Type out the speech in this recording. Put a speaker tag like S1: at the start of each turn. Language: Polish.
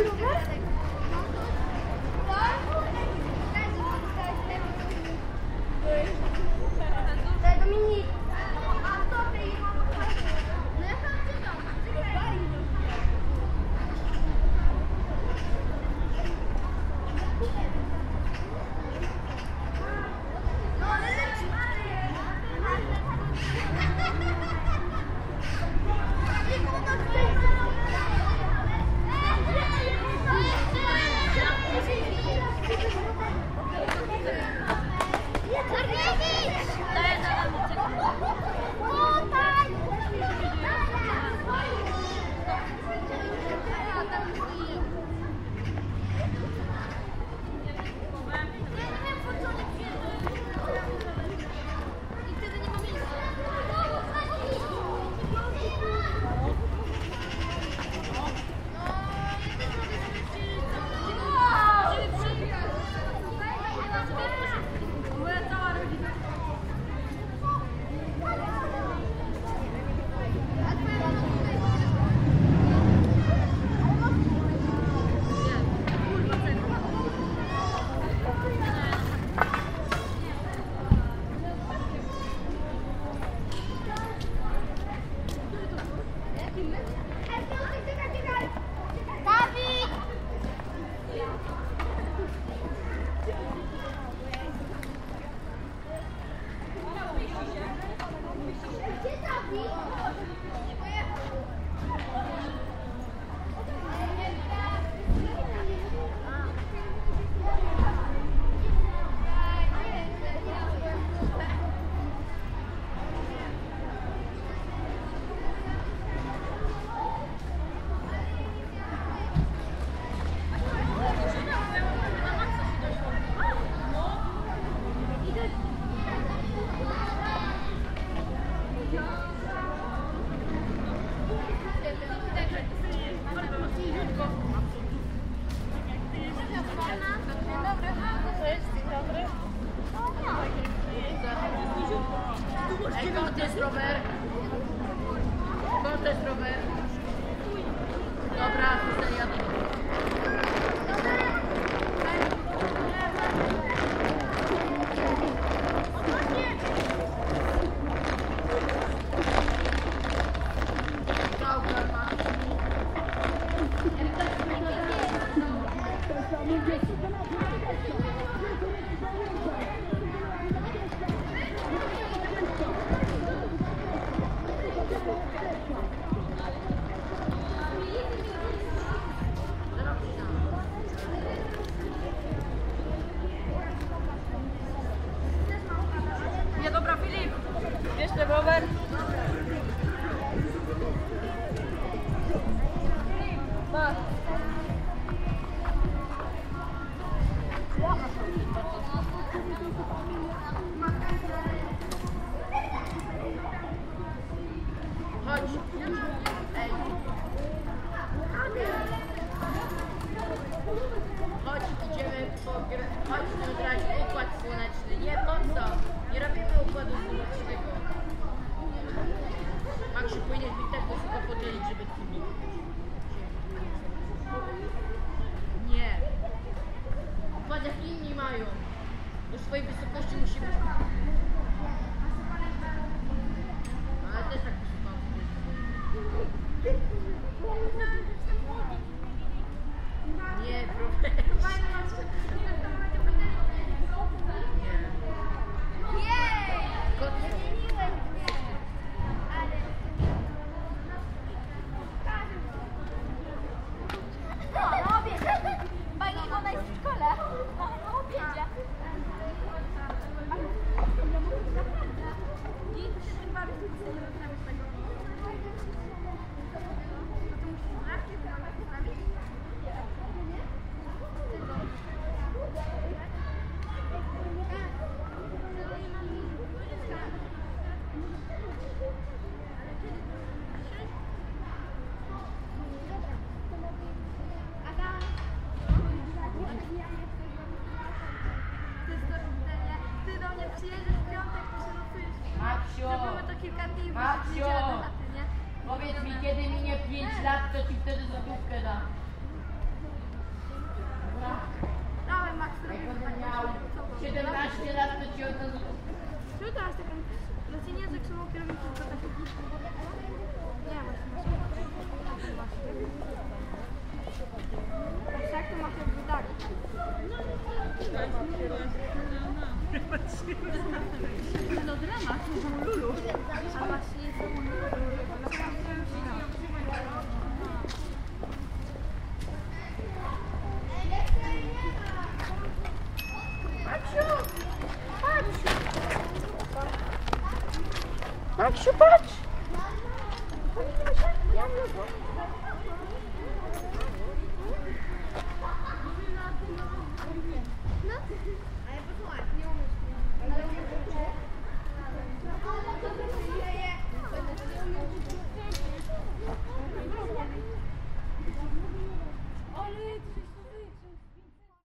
S1: Oh, you're Ej, skąd jest rower? Skąd jest rower? Dobra, tutaj jadę. Dobra, ma. Inni mają. Do swojej wysokości musi być. Też tak. Nie, profesor.
S2: Przyjedziesz w piątek, to się losujesz. Zrobimy to kilka dni, bo nie?
S1: powiedz mi, kiedy minie 5 lat, to ci wtedy złotówkę dam.
S2: Dawaj, Max, robimy
S1: będę
S2: tak.
S1: miał 17 lat, to ci oddam złotówkę.
S2: Co to jest taką... Lecenie z jaksową kierownicą, to tak... Los dramas, como Lulu. Algo